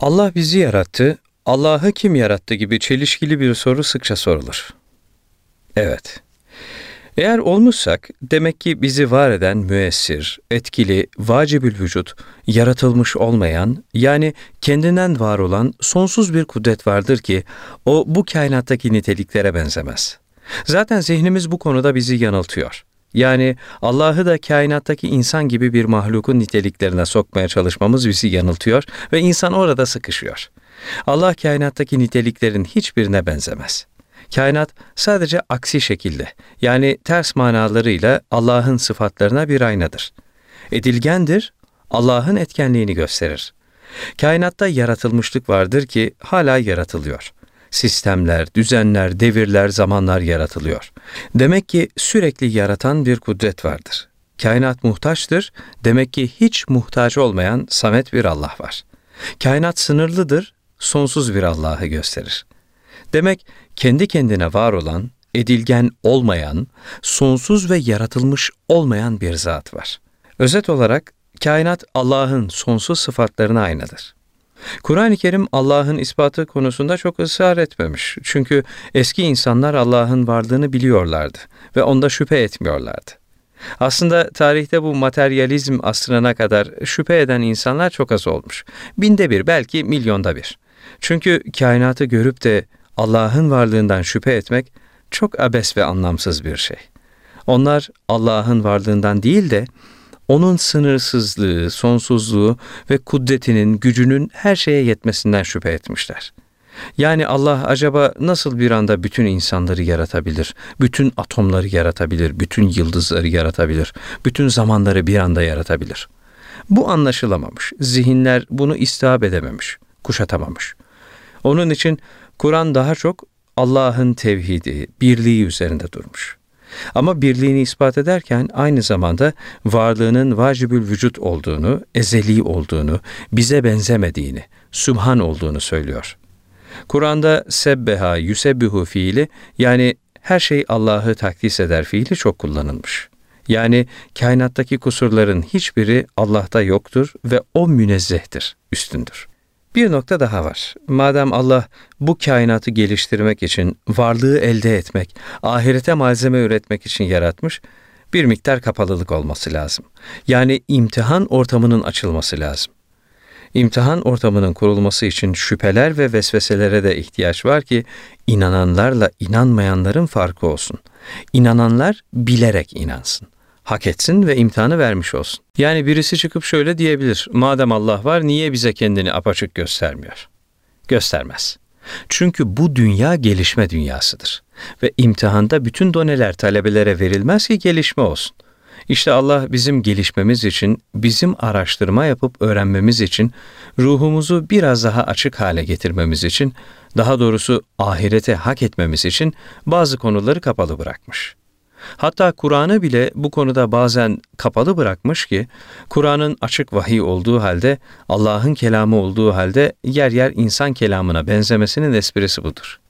Allah bizi yarattı, Allah'ı kim yarattı gibi çelişkili bir soru sıkça sorulur. Evet. Eğer olmuşsak demek ki bizi var eden müessir, etkili, vacibül vücut, yaratılmış olmayan yani kendinden var olan sonsuz bir kudret vardır ki o bu kainattaki niteliklere benzemez. Zaten zihnimiz bu konuda bizi yanıltıyor. Yani Allah'ı da kainattaki insan gibi bir mahlukun niteliklerine sokmaya çalışmamız bizi yanıltıyor ve insan orada sıkışıyor. Allah kainattaki niteliklerin hiçbirine benzemez. Kainat sadece aksi şekilde yani ters manalarıyla Allah'ın sıfatlarına bir aynadır. Edilgendir, Allah'ın etkenliğini gösterir. Kainatta yaratılmışlık vardır ki hala yaratılıyor. Sistemler, düzenler, devirler, zamanlar yaratılıyor. Demek ki sürekli yaratan bir kudret vardır. Kainat muhtaçtır, demek ki hiç muhtaç olmayan samet bir Allah var. Kainat sınırlıdır, sonsuz bir Allah'ı gösterir. Demek kendi kendine var olan, edilgen olmayan, sonsuz ve yaratılmış olmayan bir zat var. Özet olarak kainat Allah'ın sonsuz sıfatlarına aynadır. Kur'an-ı Kerim Allah'ın ispatı konusunda çok ısrar etmemiş. Çünkü eski insanlar Allah'ın varlığını biliyorlardı ve onda şüphe etmiyorlardı. Aslında tarihte bu materyalizm asrına kadar şüphe eden insanlar çok az olmuş. Binde bir, belki milyonda bir. Çünkü kainatı görüp de Allah'ın varlığından şüphe etmek çok abes ve anlamsız bir şey. Onlar Allah'ın varlığından değil de onun sınırsızlığı, sonsuzluğu ve kudretinin, gücünün her şeye yetmesinden şüphe etmişler. Yani Allah acaba nasıl bir anda bütün insanları yaratabilir, bütün atomları yaratabilir, bütün yıldızları yaratabilir, bütün zamanları bir anda yaratabilir? Bu anlaşılamamış, zihinler bunu istihap edememiş, kuşatamamış. Onun için Kur'an daha çok Allah'ın tevhidi, birliği üzerinde durmuş. Ama birliğini ispat ederken aynı zamanda varlığının vacibül vücut olduğunu, ezeli olduğunu, bize benzemediğini, sübhan olduğunu söylüyor. Kur'an'da sebbeha, yusebbihu fiili yani her şey Allah'ı takdis eder fiili çok kullanılmış. Yani kainattaki kusurların hiçbiri Allah'ta yoktur ve o münezzehtir, üstündür. Bir nokta daha var. Madem Allah bu kainatı geliştirmek için, varlığı elde etmek, ahirete malzeme üretmek için yaratmış, bir miktar kapalılık olması lazım. Yani imtihan ortamının açılması lazım. İmtihan ortamının kurulması için şüpheler ve vesveselere de ihtiyaç var ki inananlarla inanmayanların farkı olsun. İnananlar bilerek inansın hak etsin ve imtihanı vermiş olsun. Yani birisi çıkıp şöyle diyebilir. Madem Allah var niye bize kendini apaçık göstermiyor? Göstermez. Çünkü bu dünya gelişme dünyasıdır. Ve imtihanda bütün doneler talebelere verilmez ki gelişme olsun. İşte Allah bizim gelişmemiz için, bizim araştırma yapıp öğrenmemiz için, ruhumuzu biraz daha açık hale getirmemiz için, daha doğrusu ahirete hak etmemiz için bazı konuları kapalı bırakmış.'' Hatta Kur'an'ı bile bu konuda bazen kapalı bırakmış ki, Kur'an'ın açık vahiy olduğu halde, Allah'ın kelamı olduğu halde yer yer insan kelamına benzemesinin esprisi budur.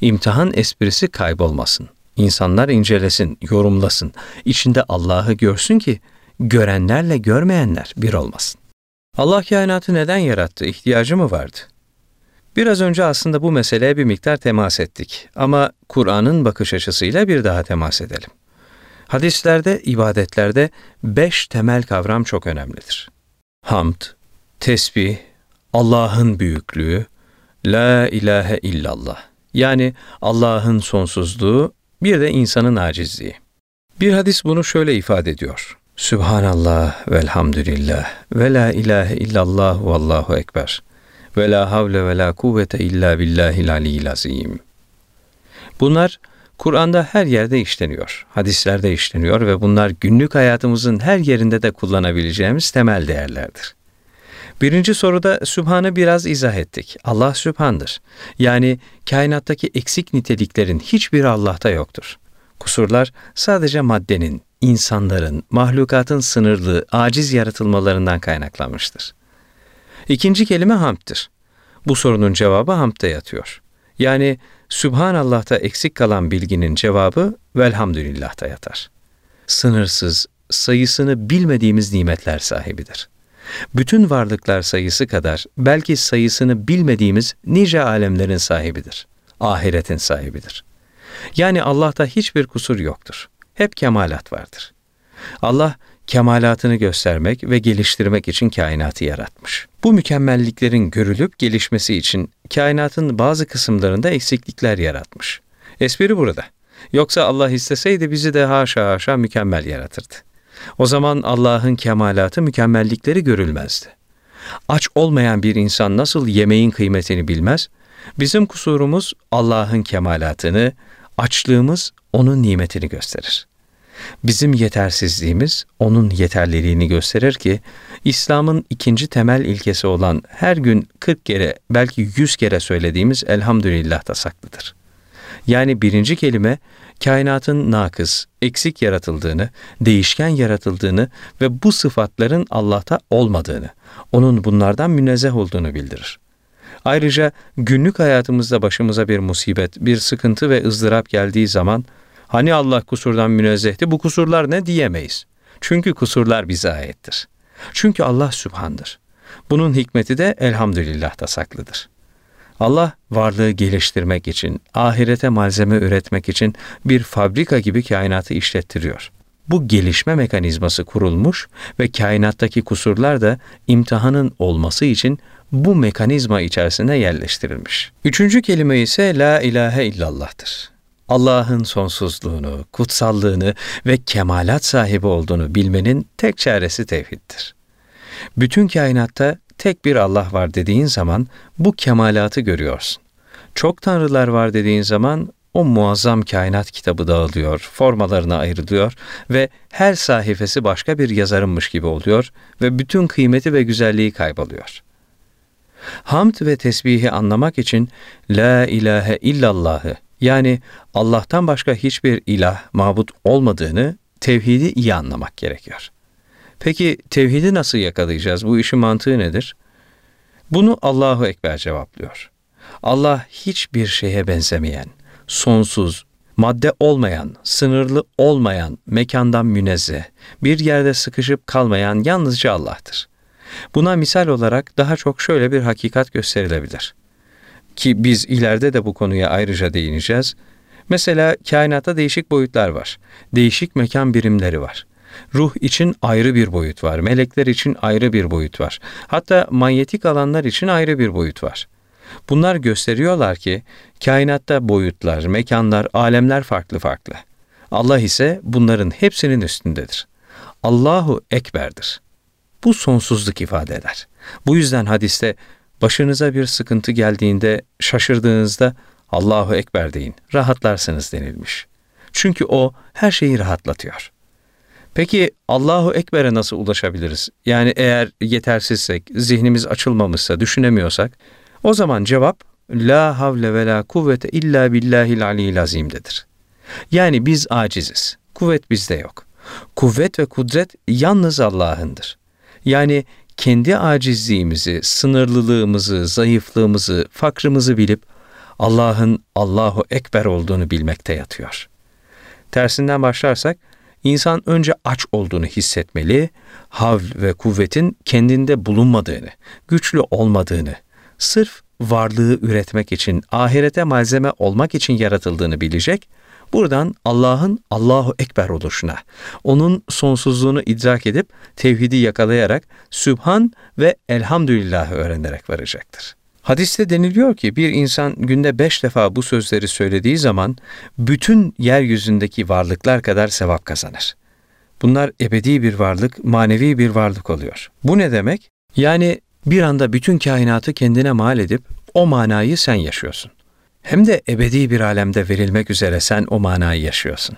İmtihan esprisi kaybolmasın. İnsanlar incelesin, yorumlasın, içinde Allah'ı görsün ki, görenlerle görmeyenler bir olmasın. Allah kainatı neden yarattı? İhtiyacı mı vardı? Biraz önce aslında bu meseleye bir miktar temas ettik ama Kur'an'ın bakış açısıyla bir daha temas edelim. Hadislerde, ibadetlerde beş temel kavram çok önemlidir. Hamd, tesbih, Allah'ın büyüklüğü, La ilahe illallah. Yani Allah'ın sonsuzluğu, bir de insanın acizliği. Bir hadis bunu şöyle ifade ediyor. Sübhanallah velhamdülillah ve la ilahe illallah vallahu ekber ve la havle ve la kuvvete illa billahil aliyyil azim. Bunlar Kur'an'da her yerde işleniyor, hadislerde işleniyor ve bunlar günlük hayatımızın her yerinde de kullanabileceğimiz temel değerlerdir. Birinci soruda Sübhan'ı biraz izah ettik. Allah Sübhan'dır. Yani kainattaki eksik niteliklerin hiçbiri Allah'ta yoktur. Kusurlar sadece maddenin, insanların, mahlukatın sınırlı, aciz yaratılmalarından kaynaklanmıştır. İkinci kelime hamdtir. Bu sorunun cevabı hamdte yatıyor. Yani Sübhanallah'ta eksik kalan bilginin cevabı velhamdülillah'ta yatar. Sınırsız, sayısını bilmediğimiz nimetler sahibidir. Bütün varlıklar sayısı kadar belki sayısını bilmediğimiz nice alemlerin sahibidir. Ahiretin sahibidir. Yani Allah'ta hiçbir kusur yoktur. Hep kemalat vardır. Allah kemalatını göstermek ve geliştirmek için kainatı yaratmış. Bu mükemmelliklerin görülüp gelişmesi için kainatın bazı kısımlarında eksiklikler yaratmış. Espri burada. Yoksa Allah isteseydi bizi de haşa haşa mükemmel yaratırdı. O zaman Allah'ın kemalatı mükemmellikleri görülmezdi. Aç olmayan bir insan nasıl yemeğin kıymetini bilmez? Bizim kusurumuz Allah'ın kemalatını, açlığımız onun nimetini gösterir. Bizim yetersizliğimiz onun yeterliliğini gösterir ki İslam'ın ikinci temel ilkesi olan her gün 40 kere belki 100 kere söylediğimiz elhamdülillah da saklıdır. Yani birinci kelime kainatın nakız, eksik yaratıldığını, değişken yaratıldığını ve bu sıfatların Allah'ta olmadığını, onun bunlardan münezzeh olduğunu bildirir. Ayrıca günlük hayatımızda başımıza bir musibet, bir sıkıntı ve ızdırap geldiği zaman hani Allah kusurdan münezzehti bu kusurlar ne diyemeyiz. Çünkü kusurlar bize aittir. Çünkü Allah sübhandır. Bunun hikmeti de elhamdülillah da saklıdır. Allah varlığı geliştirmek için, ahirete malzeme üretmek için bir fabrika gibi kainatı işlettiriyor. Bu gelişme mekanizması kurulmuş ve kainattaki kusurlar da imtihanın olması için bu mekanizma içerisine yerleştirilmiş. Üçüncü kelime ise La ilahe illallah'tır. Allah'ın sonsuzluğunu, kutsallığını ve kemalat sahibi olduğunu bilmenin tek çaresi tevhiddir. Bütün kainatta tek bir Allah var dediğin zaman bu kemalatı görüyorsun. Çok tanrılar var dediğin zaman o muazzam kainat kitabı dağılıyor, formalarına ayrılıyor ve her sayfası başka bir yazarınmış gibi oluyor ve bütün kıymeti ve güzelliği kayboluyor. Hamd ve tesbihi anlamak için La ilahe illallahı yani Allah'tan başka hiçbir ilah, mabut olmadığını, tevhidi iyi anlamak gerekiyor. Peki tevhidi nasıl yakalayacağız? Bu işin mantığı nedir? Bunu Allahu Ekber cevaplıyor. Allah hiçbir şeye benzemeyen, sonsuz, madde olmayan, sınırlı olmayan, mekandan münezzeh, bir yerde sıkışıp kalmayan yalnızca Allah'tır. Buna misal olarak daha çok şöyle bir hakikat gösterilebilir. Ki biz ileride de bu konuya ayrıca değineceğiz. Mesela kainatta değişik boyutlar var. Değişik mekan birimleri var. Ruh için ayrı bir boyut var. Melekler için ayrı bir boyut var. Hatta manyetik alanlar için ayrı bir boyut var. Bunlar gösteriyorlar ki kainatta boyutlar, mekanlar, alemler farklı farklı. Allah ise bunların hepsinin üstündedir. Allahu Ekber'dir. Bu sonsuzluk ifade eder. Bu yüzden hadiste başınıza bir sıkıntı geldiğinde şaşırdığınızda Allahu Ekber deyin, rahatlarsınız denilmiş. Çünkü o her şeyi rahatlatıyor. Peki Allahu Ekber'e nasıl ulaşabiliriz? Yani eğer yetersizsek, zihnimiz açılmamışsa, düşünemiyorsak, o zaman cevap La havle ve la kuvvete illa billahil aliyyil azim'dedir. Yani biz aciziz. Kuvvet bizde yok. Kuvvet ve kudret yalnız Allah'ındır. Yani kendi acizliğimizi, sınırlılığımızı, zayıflığımızı, fakrımızı bilip Allah'ın Allahu Ekber olduğunu bilmekte yatıyor. Tersinden başlarsak, insan önce aç olduğunu hissetmeli, hav ve kuvvetin kendinde bulunmadığını, güçlü olmadığını, sırf varlığı üretmek için, ahirete malzeme olmak için yaratıldığını bilecek Buradan Allah'ın Allahu Ekber oluşuna, onun sonsuzluğunu idrak edip tevhidi yakalayarak Sübhan ve Elhamdülillah'ı öğrenerek varacaktır. Hadiste deniliyor ki bir insan günde beş defa bu sözleri söylediği zaman bütün yeryüzündeki varlıklar kadar sevap kazanır. Bunlar ebedi bir varlık, manevi bir varlık oluyor. Bu ne demek? Yani bir anda bütün kainatı kendine mal edip o manayı sen yaşıyorsun hem de ebedi bir alemde verilmek üzere sen o manayı yaşıyorsun.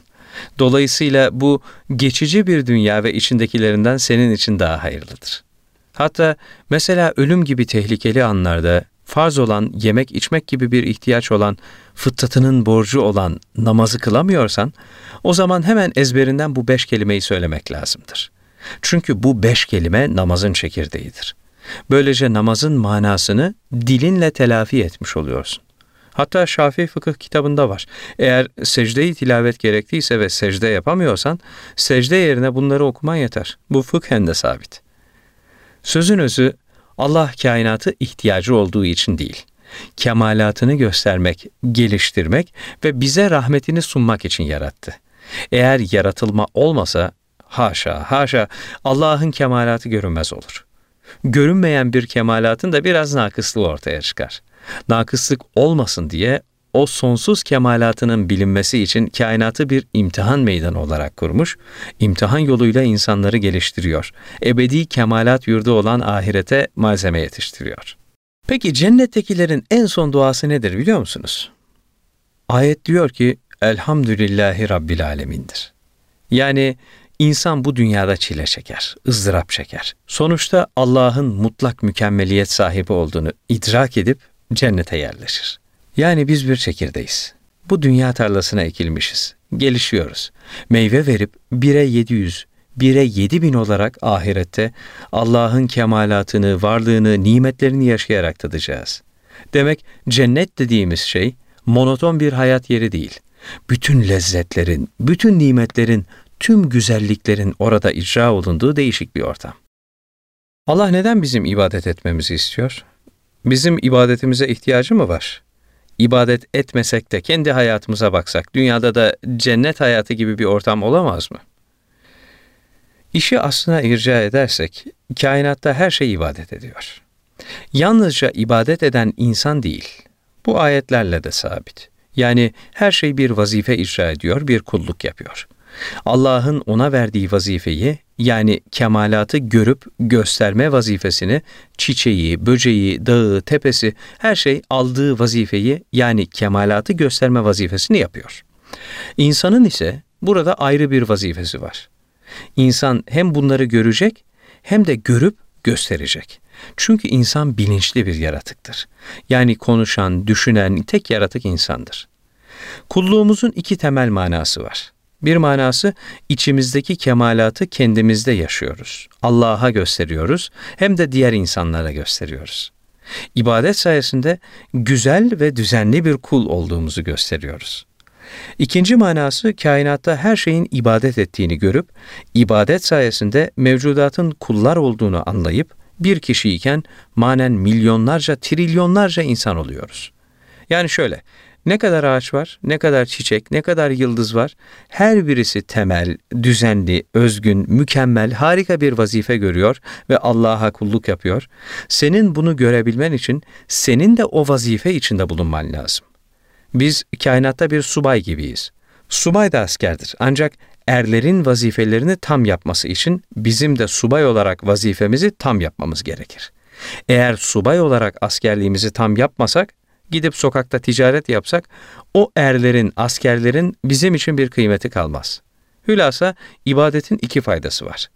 Dolayısıyla bu geçici bir dünya ve içindekilerinden senin için daha hayırlıdır. Hatta mesela ölüm gibi tehlikeli anlarda farz olan yemek içmek gibi bir ihtiyaç olan, fıtratının borcu olan namazı kılamıyorsan, o zaman hemen ezberinden bu beş kelimeyi söylemek lazımdır. Çünkü bu beş kelime namazın çekirdeğidir. Böylece namazın manasını dilinle telafi etmiş oluyorsun. Hatta Şafii fıkıh kitabında var. Eğer secdeyi tilavet gerektiyse ve secde yapamıyorsan, secde yerine bunları okuman yeter. Bu fıkhen de sabit. Sözün özü Allah kainatı ihtiyacı olduğu için değil, kemalatını göstermek, geliştirmek ve bize rahmetini sunmak için yarattı. Eğer yaratılma olmasa haşa haşa Allah'ın kemalatı görünmez olur. Görünmeyen bir kemalatın da biraz nakıslığı ortaya çıkar. Nakıslık olmasın diye o sonsuz kemalatının bilinmesi için kainatı bir imtihan meydanı olarak kurmuş, imtihan yoluyla insanları geliştiriyor. Ebedi kemalat yurdu olan ahirete malzeme yetiştiriyor. Peki cennettekilerin en son duası nedir biliyor musunuz? Ayet diyor ki Elhamdülillahi Rabbil Alemin'dir. Yani insan bu dünyada çile çeker, ızdırap çeker. Sonuçta Allah'ın mutlak mükemmeliyet sahibi olduğunu idrak edip cennete yerleşir. Yani biz bir çekirdeğiz. Bu dünya tarlasına ekilmişiz. Gelişiyoruz. Meyve verip 1'e 700, 1'e 7000 olarak ahirette Allah'ın kemalatını, varlığını, nimetlerini yaşayarak tadacağız. Demek cennet dediğimiz şey monoton bir hayat yeri değil. Bütün lezzetlerin, bütün nimetlerin, tüm güzelliklerin orada icra olunduğu değişik bir ortam. Allah neden bizim ibadet etmemizi istiyor? Bizim ibadetimize ihtiyacı mı var? İbadet etmesek de kendi hayatımıza baksak, dünyada da cennet hayatı gibi bir ortam olamaz mı? İşi aslına irca edersek, kainatta her şey ibadet ediyor. Yalnızca ibadet eden insan değil, bu ayetlerle de sabit. Yani her şey bir vazife icra ediyor, bir kulluk yapıyor. Allah'ın ona verdiği vazifeyi yani kemalatı görüp gösterme vazifesini çiçeği, böceği, dağı, tepesi her şey aldığı vazifeyi yani kemalatı gösterme vazifesini yapıyor. İnsanın ise burada ayrı bir vazifesi var. İnsan hem bunları görecek hem de görüp gösterecek. Çünkü insan bilinçli bir yaratıktır. Yani konuşan, düşünen tek yaratık insandır. Kulluğumuzun iki temel manası var. Bir manası içimizdeki kemalatı kendimizde yaşıyoruz. Allah'a gösteriyoruz hem de diğer insanlara gösteriyoruz. İbadet sayesinde güzel ve düzenli bir kul olduğumuzu gösteriyoruz. İkinci manası kainatta her şeyin ibadet ettiğini görüp, ibadet sayesinde mevcudatın kullar olduğunu anlayıp, bir kişiyken manen milyonlarca, trilyonlarca insan oluyoruz. Yani şöyle, ne kadar ağaç var, ne kadar çiçek, ne kadar yıldız var. Her birisi temel, düzenli, özgün, mükemmel, harika bir vazife görüyor ve Allah'a kulluk yapıyor. Senin bunu görebilmen için senin de o vazife içinde bulunman lazım. Biz kainatta bir subay gibiyiz. Subay da askerdir ancak erlerin vazifelerini tam yapması için bizim de subay olarak vazifemizi tam yapmamız gerekir. Eğer subay olarak askerliğimizi tam yapmasak gidip sokakta ticaret yapsak o erlerin, askerlerin bizim için bir kıymeti kalmaz. Hülasa ibadetin iki faydası var.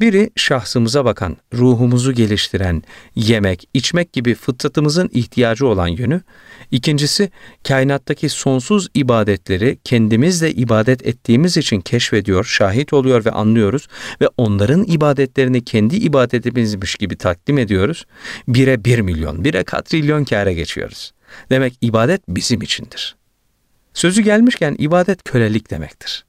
Biri şahsımıza bakan, ruhumuzu geliştiren, yemek, içmek gibi fıtratımızın ihtiyacı olan yönü. İkincisi, kainattaki sonsuz ibadetleri kendimizle ibadet ettiğimiz için keşfediyor, şahit oluyor ve anlıyoruz ve onların ibadetlerini kendi ibadetimizmiş gibi takdim ediyoruz. Bire bir milyon, bire katrilyon kâre geçiyoruz. Demek ibadet bizim içindir. Sözü gelmişken ibadet kölelik demektir.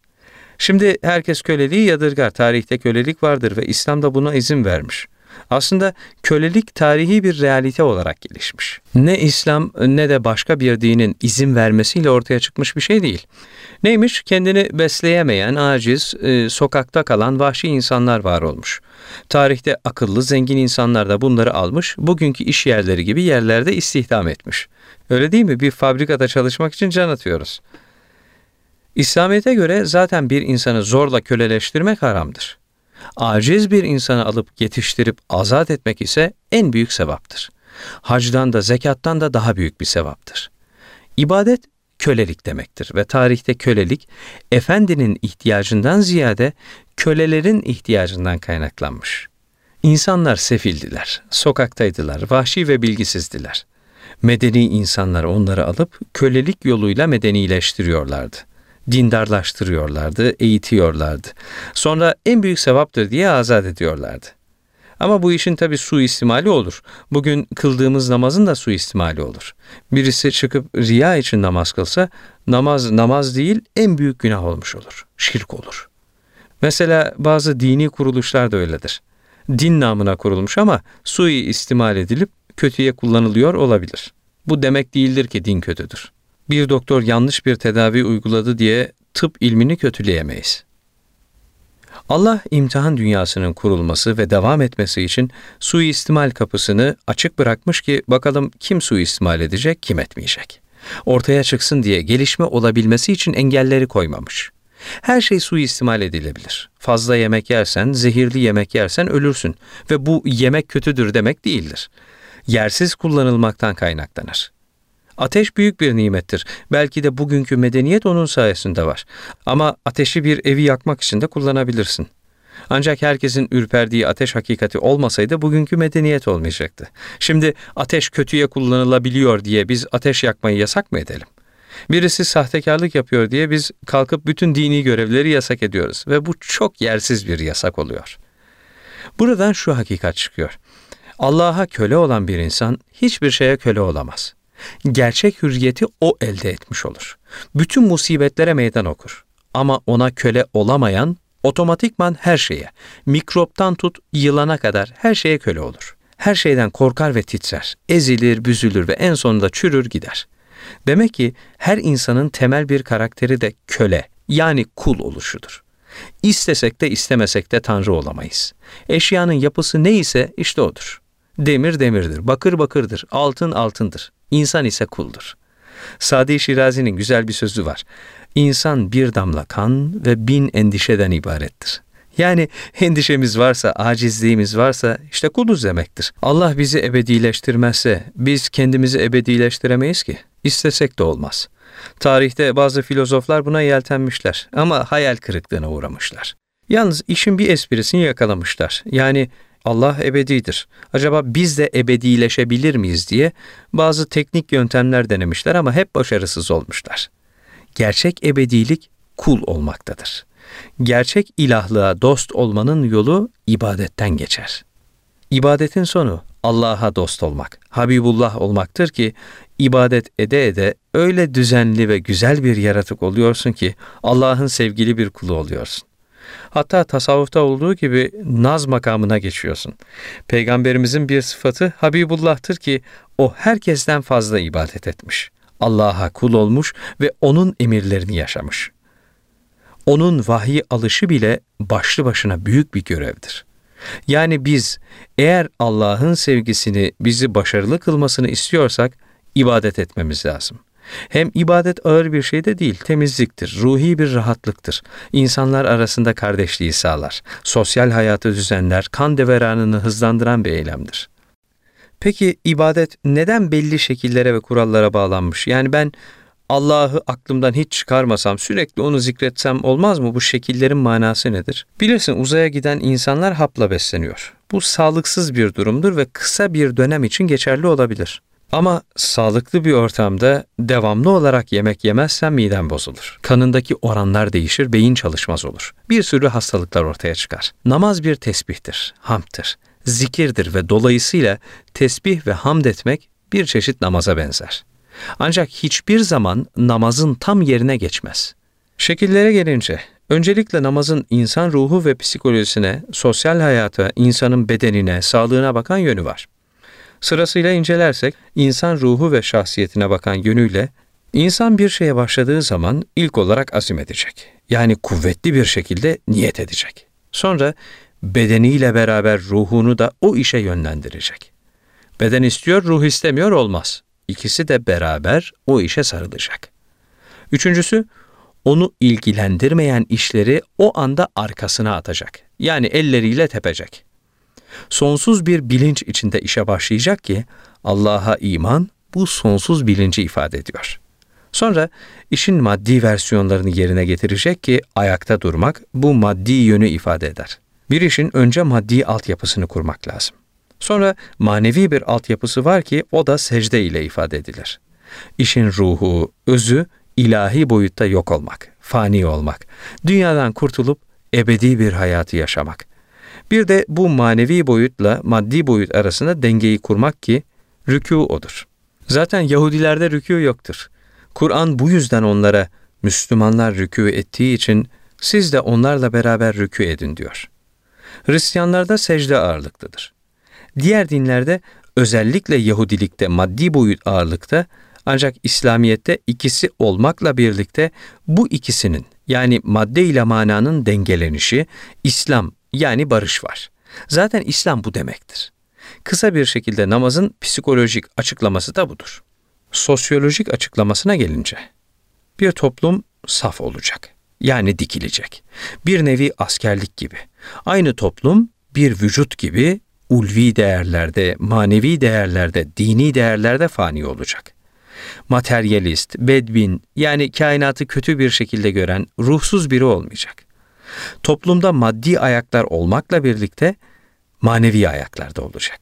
Şimdi herkes köleliği yadırgar. Tarihte kölelik vardır ve İslam da buna izin vermiş. Aslında kölelik tarihi bir realite olarak gelişmiş. Ne İslam ne de başka bir dinin izin vermesiyle ortaya çıkmış bir şey değil. Neymiş? Kendini besleyemeyen, aciz, e, sokakta kalan vahşi insanlar var olmuş. Tarihte akıllı, zengin insanlar da bunları almış, bugünkü iş yerleri gibi yerlerde istihdam etmiş. Öyle değil mi? Bir fabrikada çalışmak için can atıyoruz. İslamiyet'e göre zaten bir insanı zorla köleleştirmek haramdır. Aciz bir insanı alıp yetiştirip azat etmek ise en büyük sevaptır. Hacdan da zekattan da daha büyük bir sevaptır. İbadet kölelik demektir ve tarihte kölelik efendinin ihtiyacından ziyade kölelerin ihtiyacından kaynaklanmış. İnsanlar sefildiler, sokaktaydılar, vahşi ve bilgisizdiler. Medeni insanlar onları alıp kölelik yoluyla medenileştiriyorlardı dindarlaştırıyorlardı, eğitiyorlardı. Sonra en büyük sevaptır diye azat ediyorlardı. Ama bu işin tabi suistimali olur. Bugün kıldığımız namazın da suistimali olur. Birisi çıkıp riya için namaz kılsa namaz namaz değil en büyük günah olmuş olur. Şirk olur. Mesela bazı dini kuruluşlar da öyledir. din namına kurulmuş ama sui istimal edilip kötüye kullanılıyor olabilir. Bu demek değildir ki din kötüdür. Bir doktor yanlış bir tedavi uyguladı diye tıp ilmini kötüleyemeyiz. Allah imtihan dünyasının kurulması ve devam etmesi için suistimal kapısını açık bırakmış ki bakalım kim suistimal edecek, kim etmeyecek. Ortaya çıksın diye gelişme olabilmesi için engelleri koymamış. Her şey suistimal edilebilir. Fazla yemek yersen, zehirli yemek yersen ölürsün ve bu yemek kötüdür demek değildir. Yersiz kullanılmaktan kaynaklanır. Ateş büyük bir nimettir. Belki de bugünkü medeniyet onun sayesinde var. Ama ateşi bir evi yakmak için de kullanabilirsin. Ancak herkesin ürperdiği ateş hakikati olmasaydı bugünkü medeniyet olmayacaktı. Şimdi ateş kötüye kullanılabiliyor diye biz ateş yakmayı yasak mı edelim? Birisi sahtekarlık yapıyor diye biz kalkıp bütün dini görevleri yasak ediyoruz ve bu çok yersiz bir yasak oluyor. Buradan şu hakikat çıkıyor. Allah'a köle olan bir insan hiçbir şeye köle olamaz. Gerçek hürriyeti o elde etmiş olur. Bütün musibetlere meydan okur. Ama ona köle olamayan otomatikman her şeye, mikroptan tut yılana kadar her şeye köle olur. Her şeyden korkar ve titrer, ezilir, büzülür ve en sonunda çürür gider. Demek ki her insanın temel bir karakteri de köle, yani kul oluşudur. İstesek de istemesek de Tanrı olamayız. Eşyanın yapısı neyse işte odur. Demir demirdir, bakır bakırdır, altın altındır. İnsan ise kuldur. Sadi Şirazi'nin güzel bir sözü var. İnsan bir damla kan ve bin endişeden ibarettir. Yani endişemiz varsa, acizliğimiz varsa işte kuluz demektir. Allah bizi ebedileştirmezse biz kendimizi ebedileştiremeyiz ki. İstesek de olmaz. Tarihte bazı filozoflar buna yeltenmişler ama hayal kırıklığına uğramışlar. Yalnız işin bir esprisini yakalamışlar. Yani Allah ebedidir. Acaba biz de ebedileşebilir miyiz diye bazı teknik yöntemler denemişler ama hep başarısız olmuşlar. Gerçek ebedilik kul olmaktadır. Gerçek ilahlığa dost olmanın yolu ibadetten geçer. İbadetin sonu Allah'a dost olmak, Habibullah olmaktır ki ibadet ede ede öyle düzenli ve güzel bir yaratık oluyorsun ki Allah'ın sevgili bir kulu oluyorsun. Hatta tasavvufta olduğu gibi naz makamına geçiyorsun. Peygamberimizin bir sıfatı Habibullah'tır ki o herkesten fazla ibadet etmiş. Allah'a kul olmuş ve onun emirlerini yaşamış. Onun vahiy alışı bile başlı başına büyük bir görevdir. Yani biz eğer Allah'ın sevgisini bizi başarılı kılmasını istiyorsak ibadet etmemiz lazım. Hem ibadet ağır bir şey de değil, temizliktir, ruhi bir rahatlıktır. İnsanlar arasında kardeşliği sağlar, sosyal hayatı düzenler, kan deveranını hızlandıran bir eylemdir. Peki ibadet neden belli şekillere ve kurallara bağlanmış? Yani ben Allah'ı aklımdan hiç çıkarmasam, sürekli onu zikretsem olmaz mı? Bu şekillerin manası nedir? Bilirsin uzaya giden insanlar hapla besleniyor. Bu sağlıksız bir durumdur ve kısa bir dönem için geçerli olabilir. Ama sağlıklı bir ortamda devamlı olarak yemek yemezsen miden bozulur. Kanındaki oranlar değişir, beyin çalışmaz olur. Bir sürü hastalıklar ortaya çıkar. Namaz bir tesbihtir, hamdır, zikirdir ve dolayısıyla tesbih ve hamd etmek bir çeşit namaza benzer. Ancak hiçbir zaman namazın tam yerine geçmez. Şekillere gelince, öncelikle namazın insan ruhu ve psikolojisine, sosyal hayata, insanın bedenine, sağlığına bakan yönü var. Sırasıyla incelersek insan ruhu ve şahsiyetine bakan yönüyle insan bir şeye başladığı zaman ilk olarak azim edecek. Yani kuvvetli bir şekilde niyet edecek. Sonra bedeniyle beraber ruhunu da o işe yönlendirecek. Beden istiyor, ruh istemiyor olmaz. İkisi de beraber o işe sarılacak. Üçüncüsü, onu ilgilendirmeyen işleri o anda arkasına atacak. Yani elleriyle tepecek sonsuz bir bilinç içinde işe başlayacak ki Allah'a iman bu sonsuz bilinci ifade ediyor. Sonra işin maddi versiyonlarını yerine getirecek ki ayakta durmak bu maddi yönü ifade eder. Bir işin önce maddi altyapısını kurmak lazım. Sonra manevi bir altyapısı var ki o da secde ile ifade edilir. İşin ruhu, özü ilahi boyutta yok olmak, fani olmak, dünyadan kurtulup ebedi bir hayatı yaşamak. Bir de bu manevi boyutla maddi boyut arasında dengeyi kurmak ki rükû odur. Zaten Yahudilerde rükû yoktur. Kur'an bu yüzden onlara Müslümanlar rükû ettiği için siz de onlarla beraber rükû edin diyor. Hristiyanlarda secde ağırlıklıdır. Diğer dinlerde özellikle Yahudilikte maddi boyut ağırlıkta ancak İslamiyet'te ikisi olmakla birlikte bu ikisinin yani madde ile mananın dengelenişi İslam yani barış var. Zaten İslam bu demektir. Kısa bir şekilde namazın psikolojik açıklaması da budur. Sosyolojik açıklamasına gelince bir toplum saf olacak. Yani dikilecek. Bir nevi askerlik gibi. Aynı toplum bir vücut gibi ulvi değerlerde, manevi değerlerde, dini değerlerde fani olacak. Materyalist, bedbin yani kainatı kötü bir şekilde gören ruhsuz biri olmayacak. Toplumda maddi ayaklar olmakla birlikte manevi ayaklar da olacak.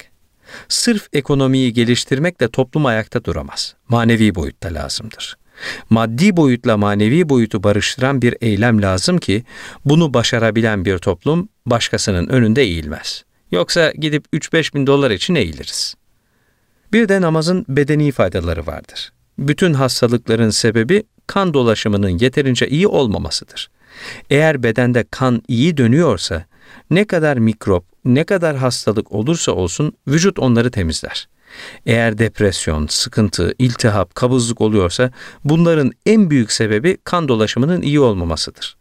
Sırf ekonomiyi geliştirmekle toplum ayakta duramaz. Manevi boyutta lazımdır. Maddi boyutla manevi boyutu barıştıran bir eylem lazım ki bunu başarabilen bir toplum başkasının önünde eğilmez. Yoksa gidip 3-5 bin dolar için eğiliriz. Bir de namazın bedeni faydaları vardır. Bütün hastalıkların sebebi kan dolaşımının yeterince iyi olmamasıdır. Eğer bedende kan iyi dönüyorsa ne kadar mikrop, ne kadar hastalık olursa olsun vücut onları temizler. Eğer depresyon, sıkıntı, iltihap, kabızlık oluyorsa bunların en büyük sebebi kan dolaşımının iyi olmamasıdır.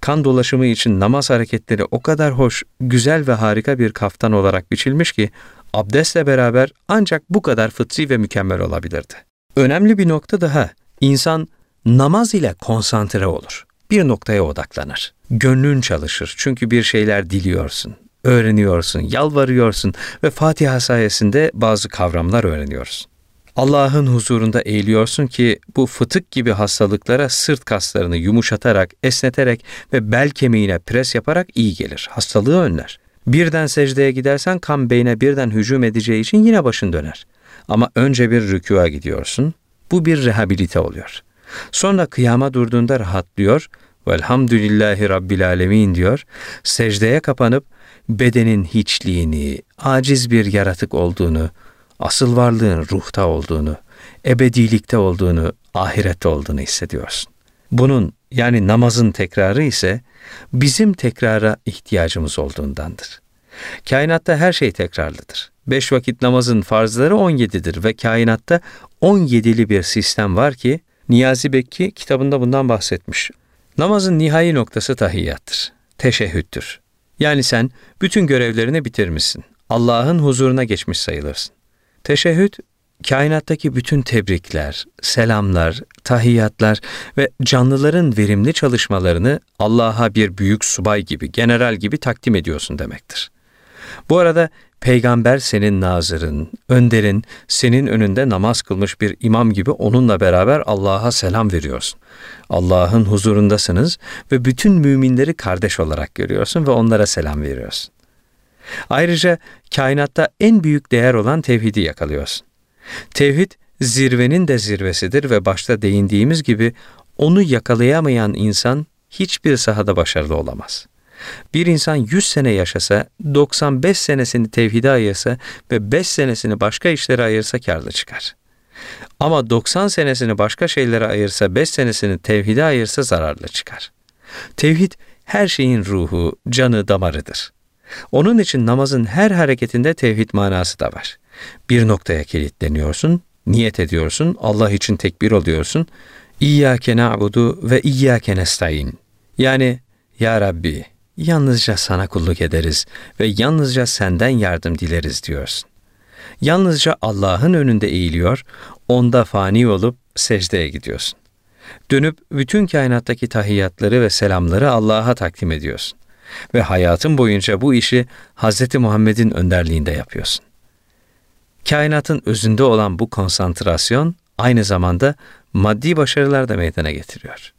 Kan dolaşımı için namaz hareketleri o kadar hoş, güzel ve harika bir kaftan olarak biçilmiş ki abdestle beraber ancak bu kadar fıtri ve mükemmel olabilirdi. Önemli bir nokta daha, insan namaz ile konsantre olur. Bir noktaya odaklanır. Gönlün çalışır çünkü bir şeyler diliyorsun, öğreniyorsun, yalvarıyorsun ve Fatiha sayesinde bazı kavramlar öğreniyorsun. Allah'ın huzurunda eğiliyorsun ki bu fıtık gibi hastalıklara sırt kaslarını yumuşatarak, esneterek ve bel kemiğine pres yaparak iyi gelir. Hastalığı önler. Birden secdeye gidersen kan beyne birden hücum edeceği için yine başın döner. Ama önce bir rükûa gidiyorsun. Bu bir rehabilite oluyor. Sonra kıyama durduğunda rahatlıyor. Velhamdülillahi Rabbil Alemin diyor. Secdeye kapanıp bedenin hiçliğini, aciz bir yaratık olduğunu, asıl varlığın ruhta olduğunu, ebedilikte olduğunu, ahirette olduğunu hissediyorsun. Bunun yani namazın tekrarı ise bizim tekrara ihtiyacımız olduğundandır. Kainatta her şey tekrarlıdır. Beş vakit namazın farzları 17'dir ve kainatta 17'li bir sistem var ki Niyazi Bekki kitabında bundan bahsetmiş. Namazın nihai noktası tahiyyattır, teşehhüttür. Yani sen bütün görevlerini bitirmişsin. Allah'ın huzuruna geçmiş sayılırsın. Teşehhüd, kainattaki bütün tebrikler, selamlar, tahiyyatlar ve canlıların verimli çalışmalarını Allah'a bir büyük subay gibi, general gibi takdim ediyorsun demektir. Bu arada peygamber senin nazırın, önderin, senin önünde namaz kılmış bir imam gibi onunla beraber Allah'a selam veriyorsun. Allah'ın huzurundasınız ve bütün müminleri kardeş olarak görüyorsun ve onlara selam veriyorsun. Ayrıca kainatta en büyük değer olan tevhidi yakalıyorsun. Tevhid zirvenin de zirvesidir ve başta değindiğimiz gibi onu yakalayamayan insan hiçbir sahada başarılı olamaz. Bir insan 100 sene yaşasa, 95 senesini tevhide ayırsa ve 5 senesini başka işlere ayırsa karlı çıkar. Ama 90 senesini başka şeylere ayırsa, 5 senesini tevhide ayırsa zararlı çıkar. Tevhid her şeyin ruhu, canı, damarıdır. Onun için namazın her hareketinde tevhid manası da var. Bir noktaya kilitleniyorsun, niyet ediyorsun, Allah için tekbir oluyorsun. İyyâke na'budu ve iyyâke nestaîn. Yani Ya Rabbi, yalnızca sana kulluk ederiz ve yalnızca senden yardım dileriz diyorsun. Yalnızca Allah'ın önünde eğiliyor, onda fani olup secdeye gidiyorsun. Dönüp bütün kainattaki tahiyyatları ve selamları Allah'a takdim ediyorsun. Ve hayatın boyunca bu işi Hz. Muhammed'in önderliğinde yapıyorsun. Kainatın özünde olan bu konsantrasyon aynı zamanda maddi başarılar da meydana getiriyor.